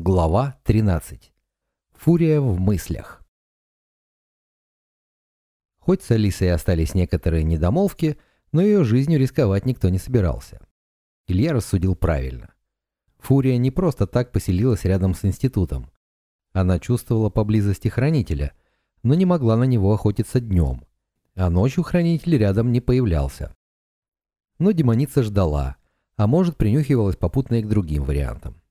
Глава 13. Фурия в мыслях. Хоть с Алисой остались некоторые недомолвки, но ее жизнью рисковать никто не собирался. Илья рассудил правильно. Фурия не просто так поселилась рядом с институтом. Она чувствовала поблизости хранителя, но не могла на него охотиться днем, а ночью хранитель рядом не появлялся. Но демоница ждала, а может принюхивалась попутно и к другим вариантам.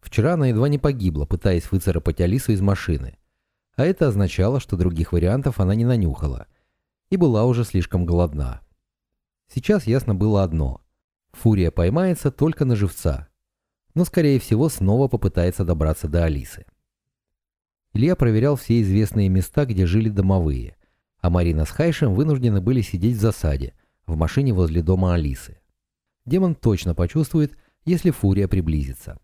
Вчера она едва не погибла, пытаясь выцарапать Алису из машины. А это означало, что других вариантов она не нанюхала. И была уже слишком голодна. Сейчас ясно было одно. Фурия поймается только на живца. Но, скорее всего, снова попытается добраться до Алисы. Илья проверял все известные места, где жили домовые. А Марина с Хайшем вынуждены были сидеть в засаде, в машине возле дома Алисы. Демон точно почувствует, если Фурия приблизится.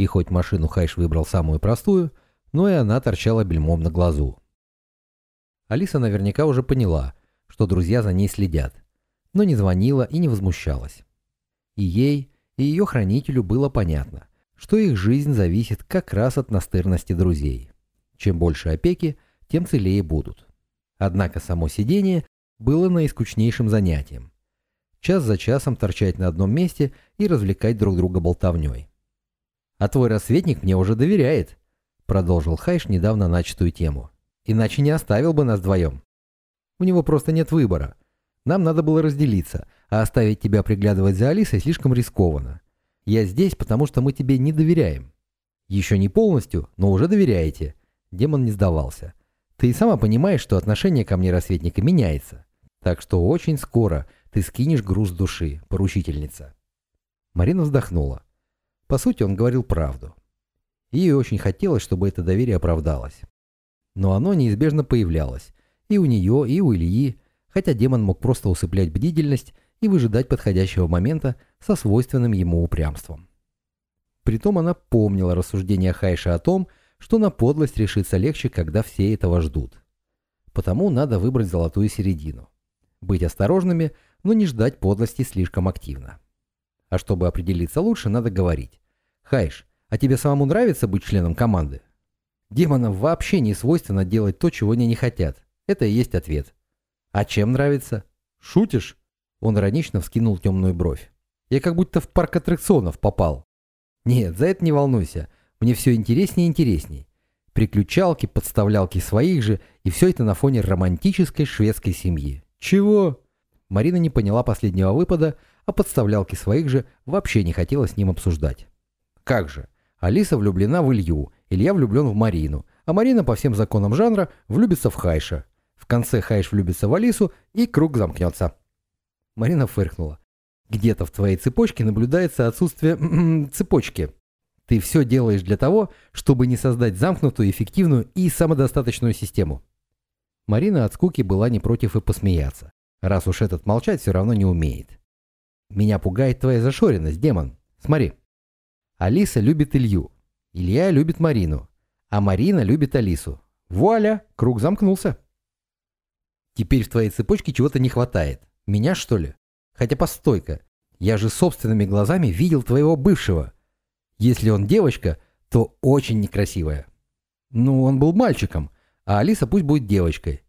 И хоть машину Хайш выбрал самую простую, но и она торчала бельмом на глазу. Алиса наверняка уже поняла, что друзья за ней следят, но не звонила и не возмущалась. И ей, и ее хранителю было понятно, что их жизнь зависит как раз от настырности друзей. Чем больше опеки, тем целее будут. Однако само сидение было наискучнейшим занятием. Час за часом торчать на одном месте и развлекать друг друга болтовней. «А твой рассветник мне уже доверяет», — продолжил Хайш недавно начатую тему. «Иначе не оставил бы нас вдвоем. У него просто нет выбора. Нам надо было разделиться, а оставить тебя приглядывать за Алисой слишком рискованно. Я здесь, потому что мы тебе не доверяем». «Еще не полностью, но уже доверяете». Демон не сдавался. «Ты и сама понимаешь, что отношение ко мне рассветника меняется. Так что очень скоро ты скинешь груз души, поручительница». Марина вздохнула. По сути, он говорил правду. Ей очень хотелось, чтобы это доверие оправдалось. Но оно неизбежно появлялось. И у нее, и у Ильи, хотя демон мог просто усыплять бдительность и выжидать подходящего момента со свойственным ему упрямством. Притом она помнила рассуждения Хайша о том, что на подлость решиться легче, когда все этого ждут. Потому надо выбрать золотую середину. Быть осторожными, но не ждать подлости слишком активно. А чтобы определиться лучше, надо говорить. Хайш, а тебе самому нравится быть членом команды? Демонам вообще не свойственно делать то, чего они не хотят. Это и есть ответ. А чем нравится? Шутишь? Он иронично вскинул темную бровь. Я как будто в парк аттракционов попал. Нет, за это не волнуйся. Мне все интереснее и интересней. Приключалки, подставлялки своих же, и все это на фоне романтической шведской семьи. Чего? Марина не поняла последнего выпада, а подставлялки своих же вообще не хотела с ним обсуждать. Как же? Алиса влюблена в Илью, Илья влюблен в Марину, а Марина по всем законам жанра влюбится в Хайша. В конце Хайш влюбится в Алису, и круг замкнется. Марина фыркнула. Где-то в твоей цепочке наблюдается отсутствие цепочки. Ты все делаешь для того, чтобы не создать замкнутую, эффективную и самодостаточную систему. Марина от скуки была не против и посмеяться, раз уж этот молчать все равно не умеет. Меня пугает твоя зашоренность, демон. Смотри. Алиса любит Илью. Илья любит Марину. А Марина любит Алису. Вуаля, круг замкнулся. Теперь в твоей цепочке чего-то не хватает. Меня, что ли? Хотя постойка. Я же собственными глазами видел твоего бывшего. Если он девочка, то очень некрасивая. Ну, он был мальчиком, а Алиса пусть будет девочкой.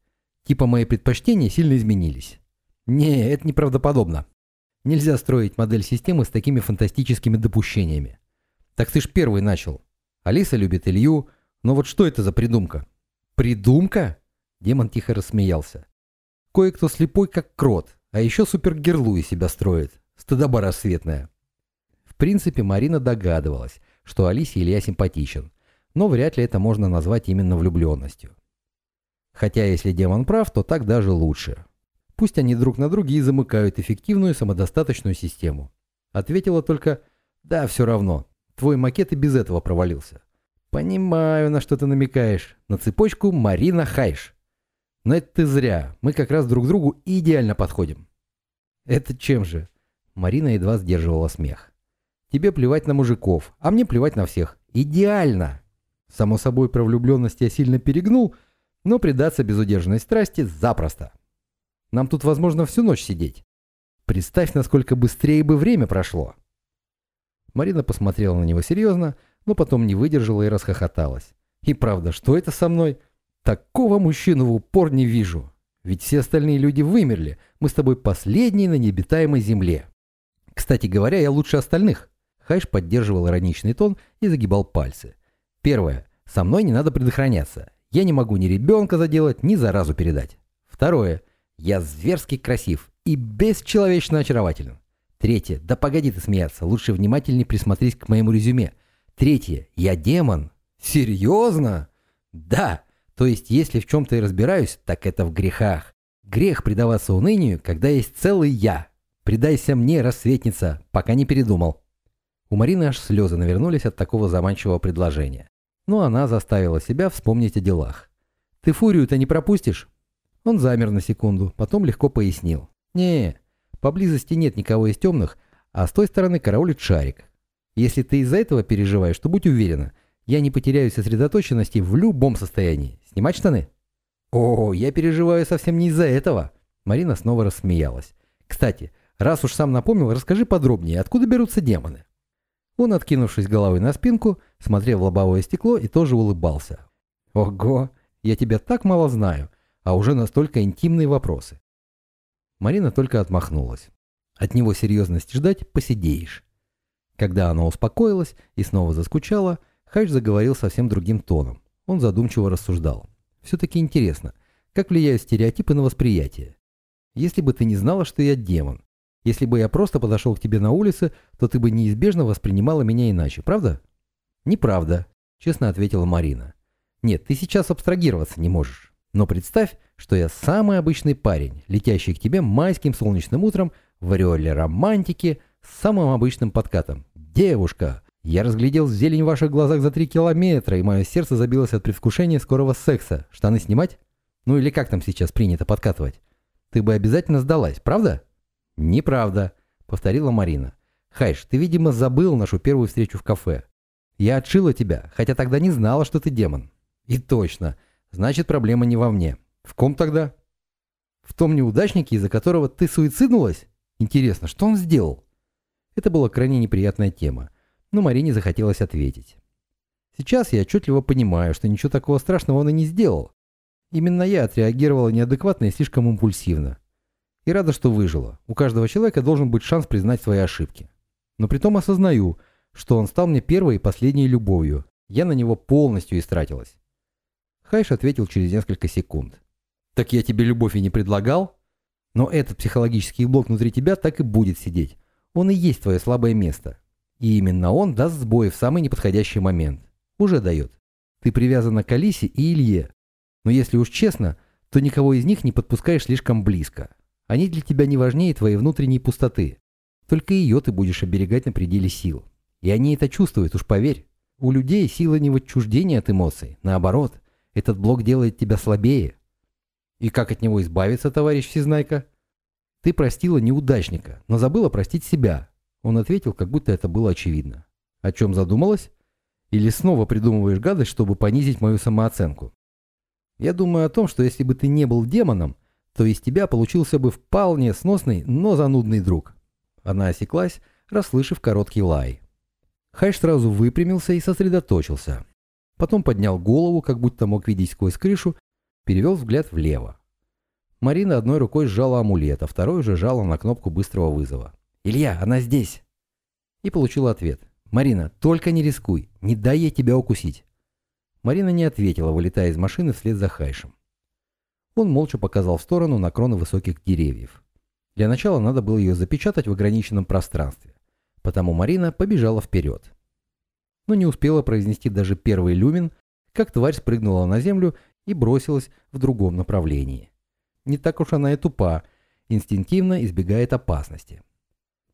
Типа мои предпочтения сильно изменились. Не, это неправдоподобно. Нельзя строить модель системы с такими фантастическими допущениями. Так ты ж первый начал. Алиса любит Илью, но вот что это за придумка? Придумка? Демон тихо рассмеялся. Кое-кто слепой, как крот, а еще супергерлу себя строит. Стыдоба рассветная. В принципе, Марина догадывалась, что Алисе Илья симпатичен, но вряд ли это можно назвать именно влюбленностью. Хотя, если демон прав, то так даже лучше. Пусть они друг на друге и замыкают эффективную самодостаточную систему. Ответила только «да, все равно, Твой макет и без этого провалился. Понимаю, на что ты намекаешь. На цепочку Марина Хайш. Но это ты зря. Мы как раз друг другу идеально подходим. Это чем же? Марина едва сдерживала смех. Тебе плевать на мужиков, а мне плевать на всех. Идеально. Само собой, про влюбленность я сильно перегнул, но предаться безудержной страсти запросто. Нам тут, возможно, всю ночь сидеть. Представь, насколько быстрее бы время прошло. Марина посмотрела на него серьезно, но потом не выдержала и расхохоталась. И правда, что это со мной? Такого мужчину в упор не вижу. Ведь все остальные люди вымерли. Мы с тобой последние на необитаемой земле. Кстати говоря, я лучше остальных. Хайш поддерживал ироничный тон и загибал пальцы. Первое. Со мной не надо предохраняться. Я не могу ни ребенка заделать, ни заразу передать. Второе. Я зверски красив и бесчеловечно очарователен. Третье. Да погоди ты смеяться, лучше внимательнее присмотрись к моему резюме. Третье. Я демон. Серьезно? Да. То есть, если в чем-то и разбираюсь, так это в грехах. Грех предаваться унынию, когда есть целый я. Предайся мне, рассветница, пока не передумал. У Марины аж слезы навернулись от такого заманчивого предложения. Но она заставила себя вспомнить о делах. «Ты фурию-то не пропустишь?» Он замер на секунду, потом легко пояснил. «Не, поблизости нет никого из темных, а с той стороны караулит шарик. Если ты из-за этого переживаешь, то будь уверена, я не потеряю сосредоточенности в любом состоянии. Снимать штаны? О, я переживаю совсем не из-за этого. Марина снова рассмеялась. Кстати, раз уж сам напомнил, расскажи подробнее, откуда берутся демоны? Он, откинувшись головой на спинку, смотрел в лобовое стекло и тоже улыбался. Ого, я тебя так мало знаю, а уже настолько интимные вопросы. Марина только отмахнулась. От него серьезности ждать посидеешь. Когда она успокоилась и снова заскучала, Хайш заговорил совсем другим тоном. Он задумчиво рассуждал. «Все-таки интересно, как влияют стереотипы на восприятие? Если бы ты не знала, что я демон, если бы я просто подошел к тебе на улице, то ты бы неизбежно воспринимала меня иначе, правда?» «Неправда», — честно ответила Марина. «Нет, ты сейчас абстрагироваться не можешь. Но представь, что я самый обычный парень, летящий к тебе майским солнечным утром в ореоле романтики с самым обычным подкатом. Девушка, я разглядел зелень в ваших глазах за три километра, и мое сердце забилось от предвкушения скорого секса. Штаны снимать? Ну или как там сейчас принято подкатывать? Ты бы обязательно сдалась, правда? Неправда, повторила Марина. Хайш, ты, видимо, забыл нашу первую встречу в кафе. Я отшила тебя, хотя тогда не знала, что ты демон. И точно. Значит, проблема не во мне. В ком тогда? В том неудачнике, из-за которого ты суициднулась? Интересно, что он сделал? Это была крайне неприятная тема но Марине захотелось ответить. Сейчас я отчетливо понимаю, что ничего такого страшного он и не сделал. Именно я отреагировала неадекватно и слишком импульсивно. И рада, что выжила. У каждого человека должен быть шанс признать свои ошибки. Но при том осознаю, что он стал мне первой и последней любовью. Я на него полностью истратилась. Хайш ответил через несколько секунд. «Так я тебе любовь и не предлагал?» Но этот психологический блок внутри тебя так и будет сидеть. Он и есть твое слабое место. И именно он даст сбой в самый неподходящий момент. Уже дает. Ты привязана к Алисе и Илье. Но если уж честно, то никого из них не подпускаешь слишком близко. Они для тебя не важнее твоей внутренней пустоты. Только ее ты будешь оберегать на пределе сил. И они это чувствуют, уж поверь. У людей сила не в отчуждении от эмоций. Наоборот, этот блок делает тебя слабее. И как от него избавиться, товарищ Всезнайка? Ты простила неудачника, но забыла простить себя, он ответил, как будто это было очевидно. О чем задумалась? Или снова придумываешь гадость, чтобы понизить мою самооценку? Я думаю о том, что если бы ты не был демоном, то из тебя получился бы вполне сносный, но занудный друг. Она осеклась, расслышав короткий лай. Хайш сразу выпрямился и сосредоточился. Потом поднял голову, как будто мог видеть сквозь крышу, перевел взгляд влево. Марина одной рукой сжала амулет, а второй уже жала на кнопку быстрого вызова. «Илья, она здесь!» И получила ответ. «Марина, только не рискуй, не дай ей тебя укусить!» Марина не ответила, вылетая из машины вслед за Хайшем. Он молча показал в сторону на кроны высоких деревьев. Для начала надо было ее запечатать в ограниченном пространстве, потому Марина побежала вперед. Но не успела произнести даже первый люмин, как тварь спрыгнула на землю и бросилась в другом направлении. Не так уж она и тупа, инстинктивно избегает опасности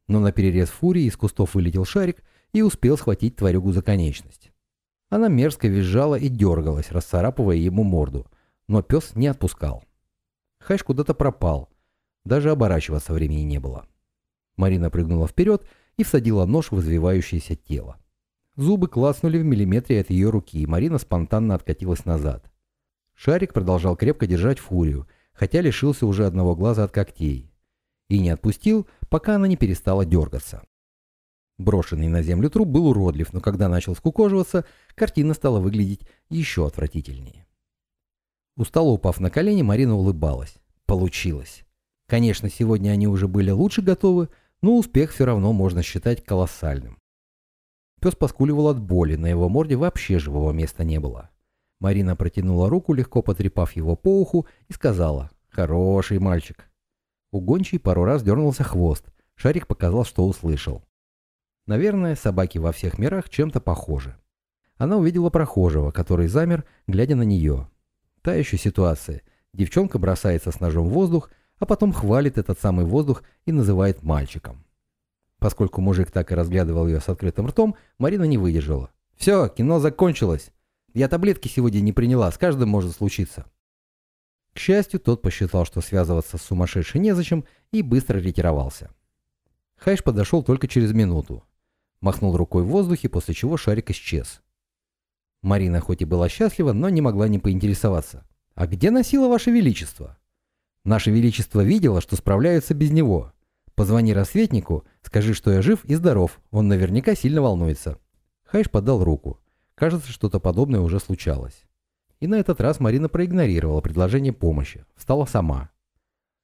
но на перерез фурии из кустов вылетел шарик и успел схватить тварюгу за конечность. Она мерзко визжала и дергалась, расцарапывая ему морду, но пес не отпускал. Хайш куда-то пропал, даже оборачиваться времени не было. Марина прыгнула вперед и всадила нож в извивающееся тело. Зубы клацнули в миллиметре от ее руки, и Марина спонтанно откатилась назад. Шарик продолжал крепко держать фурию, хотя лишился уже одного глаза от когтей. И не отпустил, пока она не перестала дергаться. Брошенный на землю труп был уродлив, но когда начал скукоживаться, картина стала выглядеть еще отвратительнее. Устало упав на колени, Марина улыбалась. Получилось. Конечно, сегодня они уже были лучше готовы, но успех все равно можно считать колоссальным. Пес поскуливал от боли, на его морде вообще живого места не было. Марина протянула руку, легко потрепав его по уху, и сказала «Хороший мальчик». У гончей пару раз дернулся хвост. Шарик показал, что услышал. Наверное, собаки во всех мирах чем-то похожи. Она увидела прохожего, который замер, глядя на нее. Та еще ситуация. Девчонка бросается с ножом в воздух, а потом хвалит этот самый воздух и называет мальчиком. Поскольку мужик так и разглядывал ее с открытым ртом, Марина не выдержала. «Все, кино закончилось. Я таблетки сегодня не приняла, с каждым может случиться». К счастью, тот посчитал, что связываться с сумасшедшей незачем, и быстро ретировался. Хайш подошел только через минуту. Махнул рукой в воздухе, после чего шарик исчез. Марина хоть и была счастлива, но не могла не поинтересоваться. «А где носило ваше величество?» «Наше величество видело, что справляются без него. Позвони рассветнику, скажи, что я жив и здоров, он наверняка сильно волнуется». Хайш подал руку. Кажется, что-то подобное уже случалось. И на этот раз Марина проигнорировала предложение помощи, встала сама.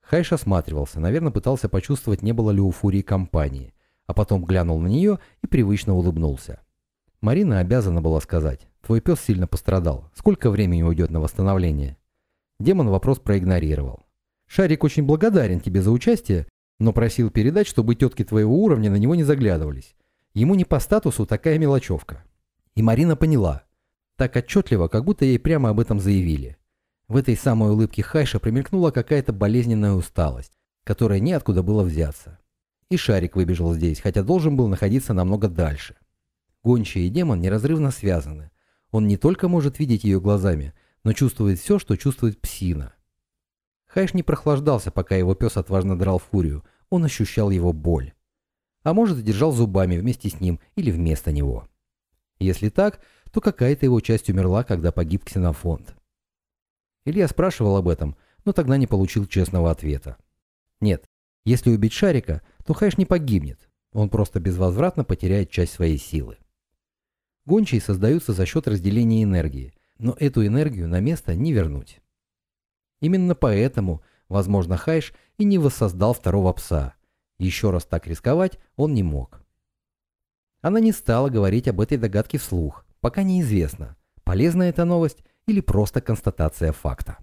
Хайш осматривался, наверное, пытался почувствовать, не было ли у Фурии компании, а потом глянул на нее и привычно улыбнулся. Марина обязана была сказать, твой пес сильно пострадал, сколько времени уйдет на восстановление? Демон вопрос проигнорировал. Шарик очень благодарен тебе за участие, но просил передать, чтобы тетки твоего уровня на него не заглядывались. Ему не по статусу такая мелочевка. И Марина поняла. Так отчетливо, как будто ей прямо об этом заявили. В этой самой улыбке Хайша промелькнула какая-то болезненная усталость, которая неоткуда было взяться. И Шарик выбежал здесь, хотя должен был находиться намного дальше. Гончая и демон неразрывно связаны. Он не только может видеть ее глазами, но чувствует все, что чувствует псина. Хайш не прохлаждался, пока его пес отважно драл фурию, он ощущал его боль. А может, держал зубами вместе с ним или вместо него. Если так, то какая-то его часть умерла, когда погиб ксенофонт. Илья спрашивал об этом, но тогда не получил честного ответа. Нет, если убить Шарика, то Хайш не погибнет, он просто безвозвратно потеряет часть своей силы. Гончие создаются за счет разделения энергии, но эту энергию на место не вернуть. Именно поэтому, возможно, Хайш и не воссоздал второго пса. Еще раз так рисковать он не мог. Она не стала говорить об этой догадке вслух, пока неизвестно, полезна эта новость или просто констатация факта.